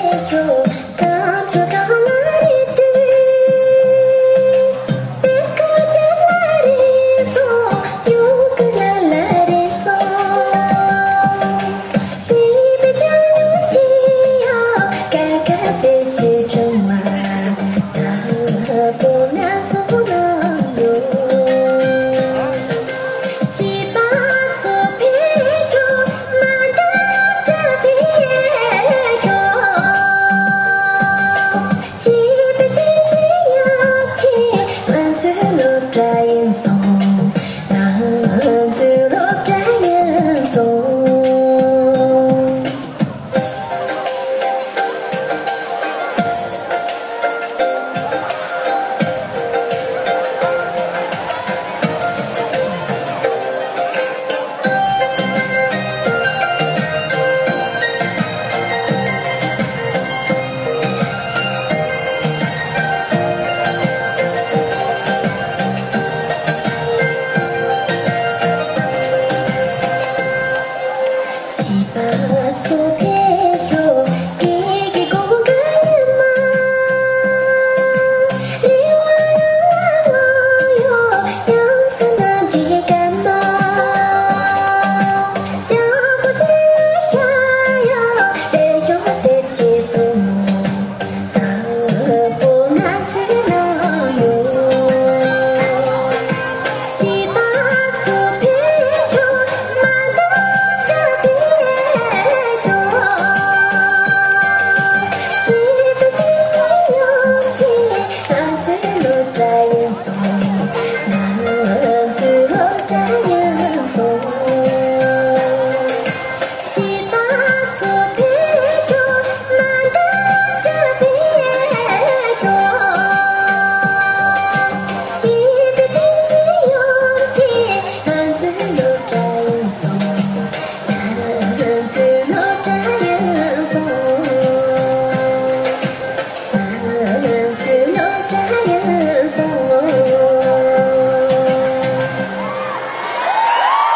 Yes. 曾经错别